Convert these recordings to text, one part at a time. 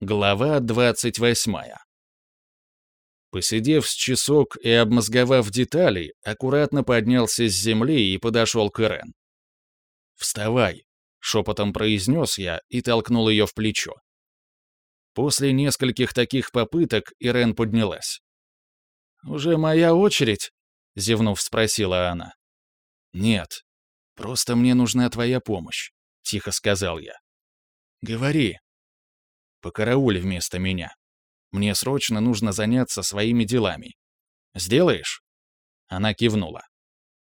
Глава 28. Посидев с часок и обмозговав детали, аккуратно поднялся с земли и подошел к Ирен. «Вставай!» — шепотом произнес я и толкнул ее в плечо. После нескольких таких попыток Ирен поднялась. «Уже моя очередь?» — зевнув, спросила она. «Нет, просто мне нужна твоя помощь», — тихо сказал я. «Говори», Покарауль вместо меня. Мне срочно нужно заняться своими делами. Сделаешь?» Она кивнула.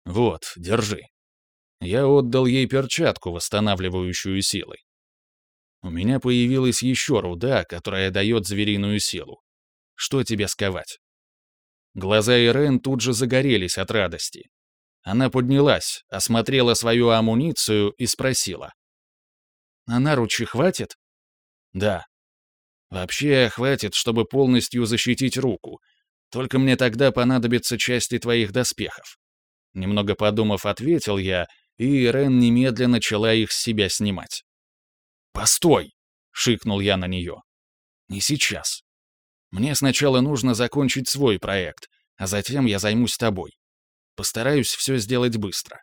«Вот, держи». Я отдал ей перчатку, восстанавливающую силы. У меня появилась еще руда, которая дает звериную силу. Что тебе сковать? Глаза Ирен тут же загорелись от радости. Она поднялась, осмотрела свою амуницию и спросила. «А наручи хватит?» «Да», Вообще, хватит, чтобы полностью защитить руку. Только мне тогда понадобятся части твоих доспехов. Немного подумав, ответил я, и Рен немедленно начала их с себя снимать. «Постой!» — шикнул я на нее. «Не сейчас. Мне сначала нужно закончить свой проект, а затем я займусь тобой. Постараюсь все сделать быстро.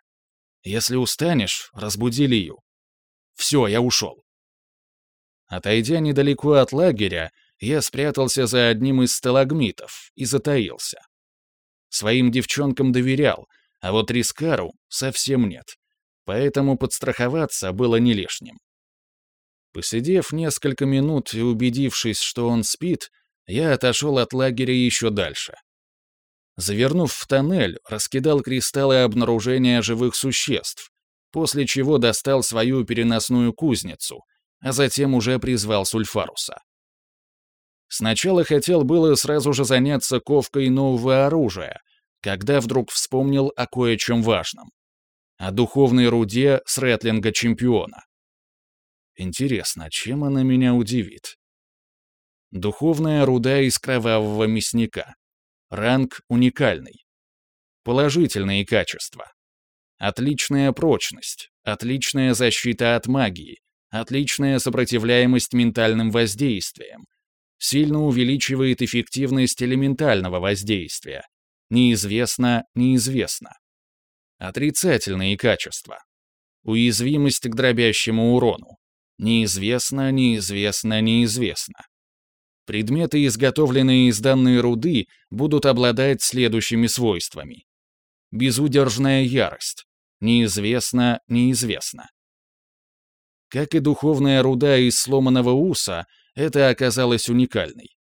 Если устанешь, разбуди Лию. Все, я ушел. Отойдя недалеко от лагеря, я спрятался за одним из сталагмитов и затаился. Своим девчонкам доверял, а вот Рискару совсем нет, поэтому подстраховаться было не лишним. Посидев несколько минут и убедившись, что он спит, я отошел от лагеря еще дальше. Завернув в тоннель, раскидал кристаллы обнаружения живых существ, после чего достал свою переносную кузницу — а затем уже призвал Сульфаруса. Сначала хотел было сразу же заняться ковкой нового оружия, когда вдруг вспомнил о кое-чем важном. О духовной руде с Рэтлинга-чемпиона. Интересно, чем она меня удивит? Духовная руда из кровавого мясника. Ранг уникальный. Положительные качества. Отличная прочность, отличная защита от магии, Отличная сопротивляемость ментальным воздействиям. Сильно увеличивает эффективность элементального воздействия. Неизвестно, неизвестно. Отрицательные качества. Уязвимость к дробящему урону. Неизвестно, неизвестно, неизвестно. Предметы, изготовленные из данной руды, будут обладать следующими свойствами. Безудержная ярость. Неизвестно, неизвестно. Как и духовная руда из сломанного уса, это оказалось уникальной.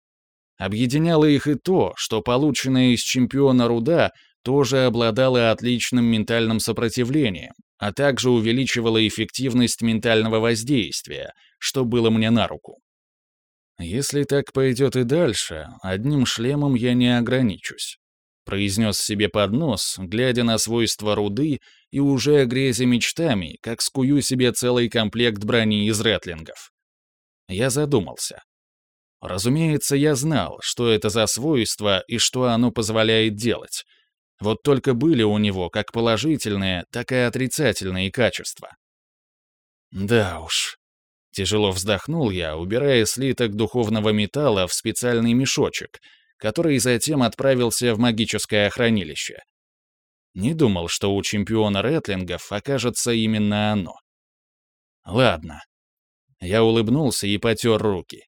Объединяло их и то, что полученная из чемпиона руда тоже обладала отличным ментальным сопротивлением, а также увеличивала эффективность ментального воздействия, что было мне на руку. Если так пойдет и дальше, одним шлемом я не ограничусь произнес себе под нос, глядя на свойства руды и уже грезя мечтами, как скую себе целый комплект брони из ретлингов. Я задумался. Разумеется, я знал, что это за свойство и что оно позволяет делать. Вот только были у него как положительные, так и отрицательные качества. Да уж. Тяжело вздохнул я, убирая слиток духовного металла в специальный мешочек — который затем отправился в магическое хранилище. Не думал, что у чемпиона ретлингов окажется именно оно. Ладно. Я улыбнулся и потер руки.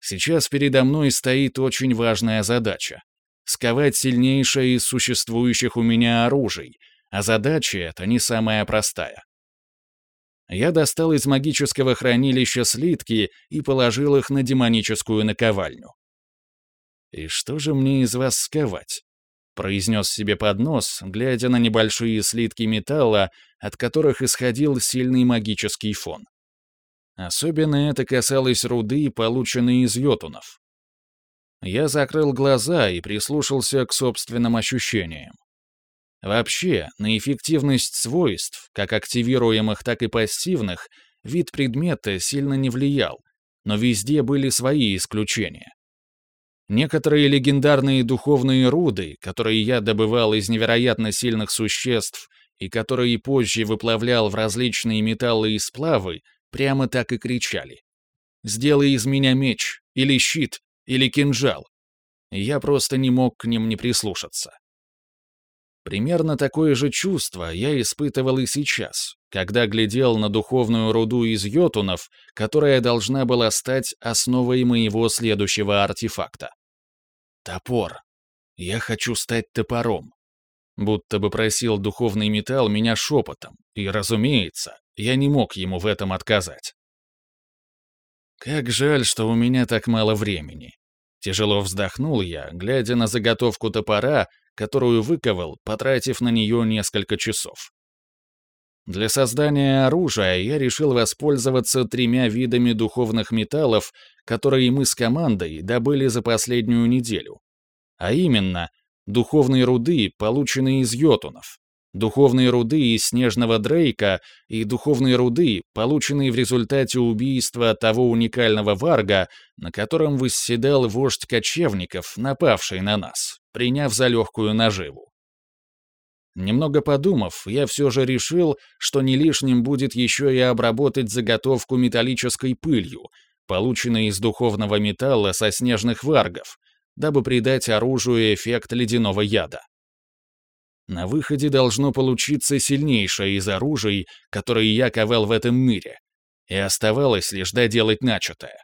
Сейчас передо мной стоит очень важная задача — сковать сильнейшее из существующих у меня оружий, а задача эта не самая простая. Я достал из магического хранилища слитки и положил их на демоническую наковальню. «И что же мне из вас сковать?» — произнес себе под нос, глядя на небольшие слитки металла, от которых исходил сильный магический фон. Особенно это касалось руды, полученной из йотунов. Я закрыл глаза и прислушался к собственным ощущениям. Вообще, на эффективность свойств, как активируемых, так и пассивных, вид предмета сильно не влиял, но везде были свои исключения. Некоторые легендарные духовные руды, которые я добывал из невероятно сильных существ и которые позже выплавлял в различные металлы и сплавы, прямо так и кричали. Сделай из меня меч, или щит, или кинжал. Я просто не мог к ним не прислушаться. Примерно такое же чувство я испытывал и сейчас, когда глядел на духовную руду из йотунов, которая должна была стать основой моего следующего артефакта. Топор. Я хочу стать топором. Будто бы просил духовный металл меня шепотом, и, разумеется, я не мог ему в этом отказать. Как жаль, что у меня так мало времени. Тяжело вздохнул я, глядя на заготовку топора, которую выковал, потратив на нее несколько часов. Для создания оружия я решил воспользоваться тремя видами духовных металлов, которые мы с командой добыли за последнюю неделю. А именно, духовные руды, полученные из йотунов, духовные руды из снежного дрейка и духовные руды, полученные в результате убийства того уникального варга, на котором восседал вождь кочевников, напавший на нас, приняв за легкую наживу. Немного подумав, я все же решил, что не лишним будет еще и обработать заготовку металлической пылью, полученной из духовного металла со снежных варгов, дабы придать оружию эффект ледяного яда. На выходе должно получиться сильнейшее из оружий, которые я ковал в этом мире, и оставалось лишь доделать начатое.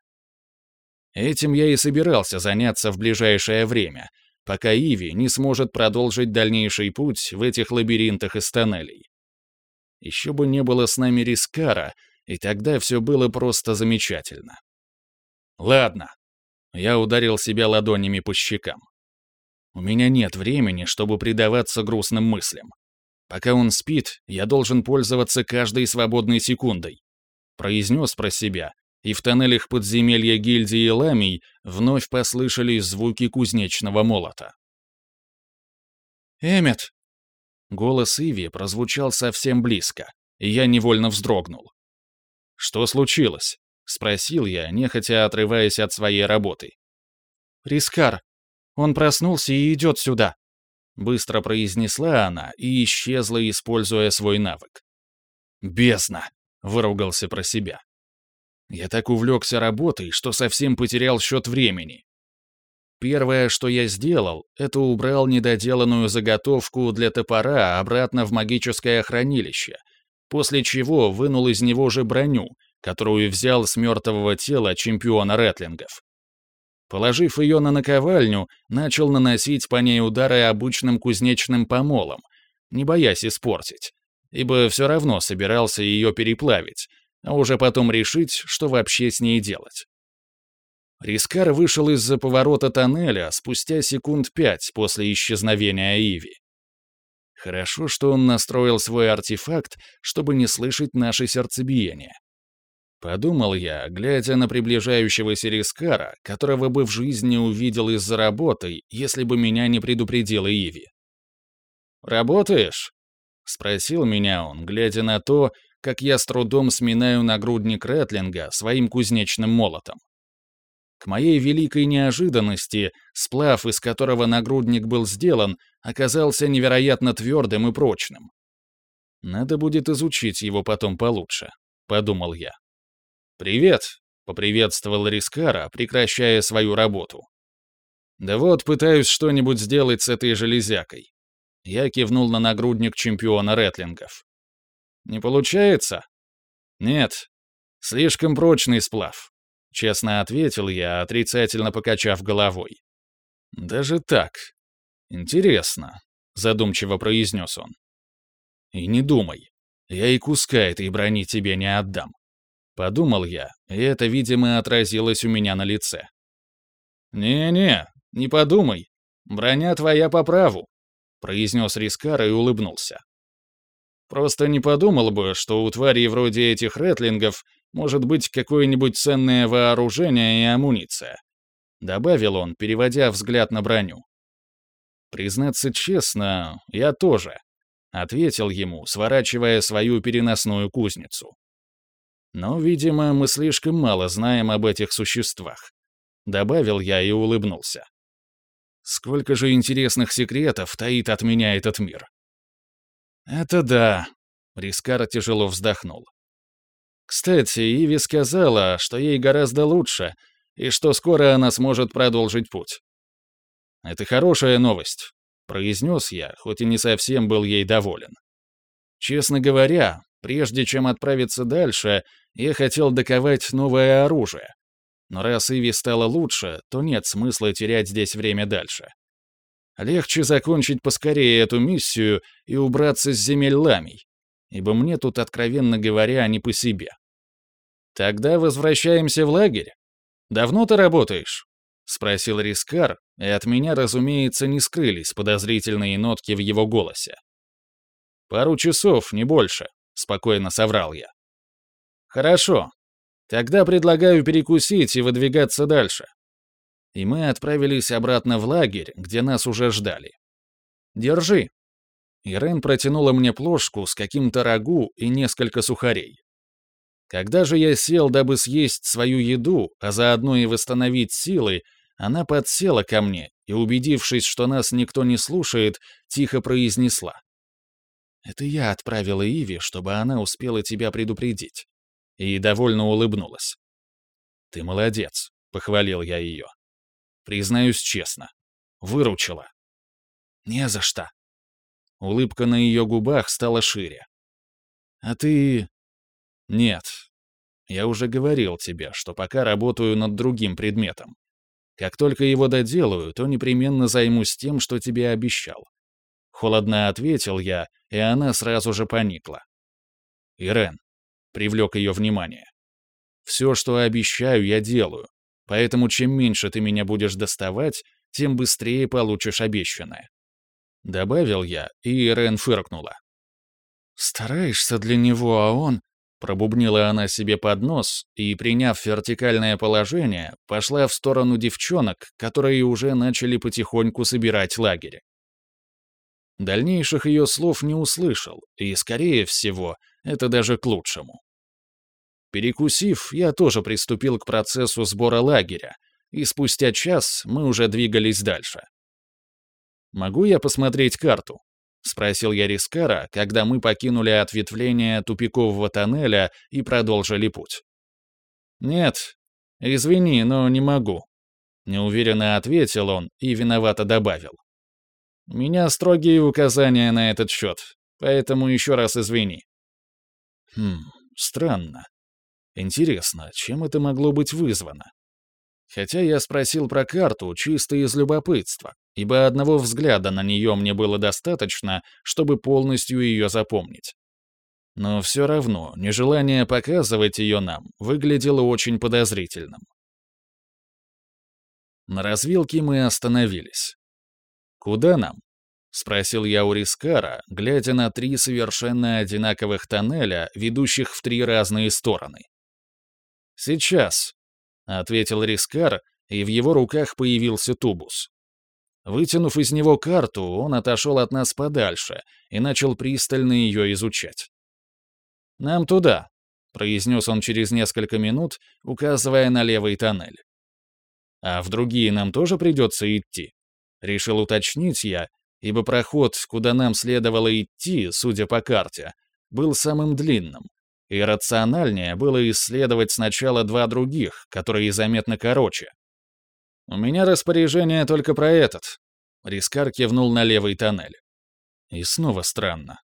Этим я и собирался заняться в ближайшее время, пока Иви не сможет продолжить дальнейший путь в этих лабиринтах из тоннелей. Еще бы не было с нами Рискара, и тогда все было просто замечательно. Ладно. Я ударил себя ладонями по щекам. У меня нет времени, чтобы предаваться грустным мыслям. Пока он спит, я должен пользоваться каждой свободной секундой. Произнес про себя, и в тоннелях подземелья гильдии Ламий вновь послышались звуки кузнечного молота. «Эммет!» Голос Иви прозвучал совсем близко, и я невольно вздрогнул. «Что случилось?» — спросил я, нехотя отрываясь от своей работы. «Рискар, он проснулся и идет сюда», — быстро произнесла она и исчезла, используя свой навык. «Бездна!» — выругался про себя. Я так увлекся работой, что совсем потерял счет времени. Первое, что я сделал, это убрал недоделанную заготовку для топора обратно в магическое хранилище, после чего вынул из него же броню, которую взял с мертвого тела чемпиона ретлингов. Положив ее на наковальню, начал наносить по ней удары обычным кузнечным помолом, не боясь испортить, ибо все равно собирался ее переплавить, а уже потом решить, что вообще с ней делать. Рискар вышел из-за поворота тоннеля спустя секунд пять после исчезновения Иви. Хорошо, что он настроил свой артефакт, чтобы не слышать наше сердцебиение. Подумал я, глядя на приближающегося Рискара, которого бы в жизни увидел из-за работы, если бы меня не предупредила Иви. «Работаешь?» — спросил меня он, глядя на то, как я с трудом сминаю нагрудник Рэтлинга своим кузнечным молотом. К моей великой неожиданности, сплав, из которого нагрудник был сделан, оказался невероятно твердым и прочным. Надо будет изучить его потом получше, подумал я. «Привет», — поприветствовал Рискара, прекращая свою работу. «Да вот, пытаюсь что-нибудь сделать с этой железякой». Я кивнул на нагрудник чемпиона Рэтлингов. Не получается? Нет. Слишком прочный сплав. Честно ответил я, отрицательно покачав головой. Даже так. Интересно, задумчиво произнес он. И не думай. Я и куска этой брони тебе не отдам. Подумал я, и это, видимо, отразилось у меня на лице. «Не-не, не подумай. Броня твоя по праву», — произнес Рискар и улыбнулся. Просто не подумал бы, что у тварей вроде этих ретлингов может быть какое-нибудь ценное вооружение и амуниция. Добавил он, переводя взгляд на броню. Признаться честно, я тоже. Ответил ему, сворачивая свою переносную кузницу. Но, видимо, мы слишком мало знаем об этих существах. Добавил я и улыбнулся. Сколько же интересных секретов таит от меня этот мир. «Это да», — Рискар тяжело вздохнул. Кстати, Иви сказала, что ей гораздо лучше, и что скоро она сможет продолжить путь. «Это хорошая новость», — произнес я, хоть и не совсем был ей доволен. Честно говоря, прежде чем отправиться дальше, я хотел доковать новое оружие. Но раз Иви стало лучше, то нет смысла терять здесь время дальше. Легче закончить поскорее эту миссию и убраться с земель ламий, ибо мне тут, откровенно говоря, не по себе. Тогда возвращаемся в лагерь. Давно ты работаешь? Спросил Рискар, и от меня, разумеется, не скрылись подозрительные нотки в его голосе. «Пару часов, не больше», — спокойно соврал я. «Хорошо. Тогда предлагаю перекусить и выдвигаться дальше». И мы отправились обратно в лагерь, где нас уже ждали. «Держи». Ирен протянула мне плошку с каким-то рагу и несколько сухарей. Когда же я сел, дабы съесть свою еду, а заодно и восстановить силы, она подсела ко мне и, убедившись, что нас никто не слушает, тихо произнесла. Это я отправила Иви, чтобы она успела тебя предупредить. И довольно улыбнулась. Ты молодец, похвалил я ее. Признаюсь честно. Выручила. Не за что. Улыбка на ее губах стала шире. А ты... Нет. Я уже говорил тебе, что пока работаю над другим предметом. Как только его доделаю, то непременно займусь тем, что тебе обещал. Холодно ответил я, и она сразу же поникла. «Ирен», — привлек ее внимание, — «все, что обещаю, я делаю, поэтому чем меньше ты меня будешь доставать, тем быстрее получишь обещанное». Добавил я, и Ирен фыркнула. «Стараешься для него, а он...» Пробубнила она себе под нос и, приняв вертикальное положение, пошла в сторону девчонок, которые уже начали потихоньку собирать лагерь. Дальнейших ее слов не услышал, и, скорее всего, это даже к лучшему. Перекусив, я тоже приступил к процессу сбора лагеря, и спустя час мы уже двигались дальше. «Могу я посмотреть карту?» — спросил я Рискара, когда мы покинули ответвление тупикового тоннеля и продолжили путь. «Нет, извини, но не могу», — неуверенно ответил он и виновато добавил. У меня строгие указания на этот счет, поэтому еще раз извини». Хм, странно. Интересно, чем это могло быть вызвано? Хотя я спросил про карту чисто из любопытства, ибо одного взгляда на нее мне было достаточно, чтобы полностью ее запомнить. Но все равно нежелание показывать ее нам выглядело очень подозрительным. На развилке мы остановились. «Куда нам?» — спросил я у Рискара, глядя на три совершенно одинаковых тоннеля, ведущих в три разные стороны. «Сейчас», — ответил Рискар, и в его руках появился тубус. Вытянув из него карту, он отошел от нас подальше и начал пристально ее изучать. «Нам туда», — произнес он через несколько минут, указывая на левый тоннель. «А в другие нам тоже придется идти?» Решил уточнить я, ибо проход, куда нам следовало идти, судя по карте, был самым длинным, и рациональнее было исследовать сначала два других, которые заметно короче. «У меня распоряжение только про этот», — Рискар кивнул на левый тоннель. И снова странно.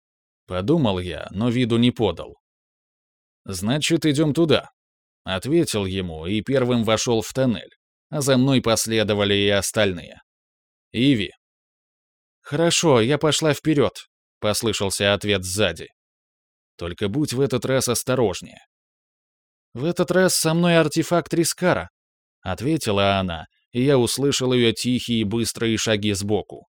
Подумал я, но виду не подал. «Значит, идем туда», — ответил ему и первым вошел в тоннель, а за мной последовали и остальные. «Иви». «Хорошо, я пошла вперед», — послышался ответ сзади. «Только будь в этот раз осторожнее». «В этот раз со мной артефакт Рискара», — ответила она, и я услышал ее тихие и быстрые шаги сбоку.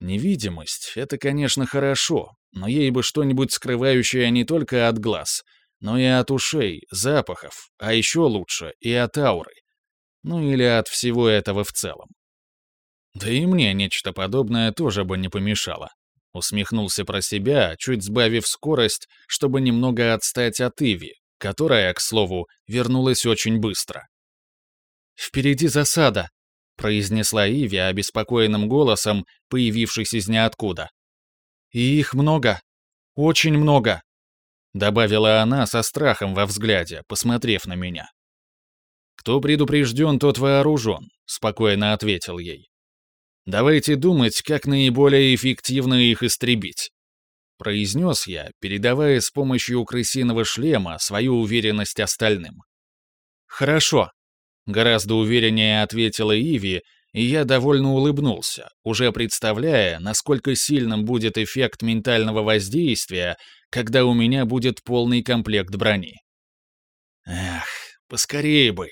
Невидимость — это, конечно, хорошо, но ей бы что-нибудь скрывающее не только от глаз, но и от ушей, запахов, а еще лучше и от ауры. Ну или от всего этого в целом. Да и мне нечто подобное тоже бы не помешало. Усмехнулся про себя, чуть сбавив скорость, чтобы немного отстать от Иви, которая, к слову, вернулась очень быстро. «Впереди засада», — произнесла Иви обеспокоенным голосом, появившись из ниоткуда. «И их много. Очень много. добавила она со страхом во взгляде, посмотрев на меня. «Кто предупрежден, тот вооружен», — спокойно ответил ей. «Давайте думать, как наиболее эффективно их истребить», — произнес я, передавая с помощью крысиного шлема свою уверенность остальным. «Хорошо», — гораздо увереннее ответила Иви, и я довольно улыбнулся, уже представляя, насколько сильным будет эффект ментального воздействия, когда у меня будет полный комплект брони. Эх, поскорее бы.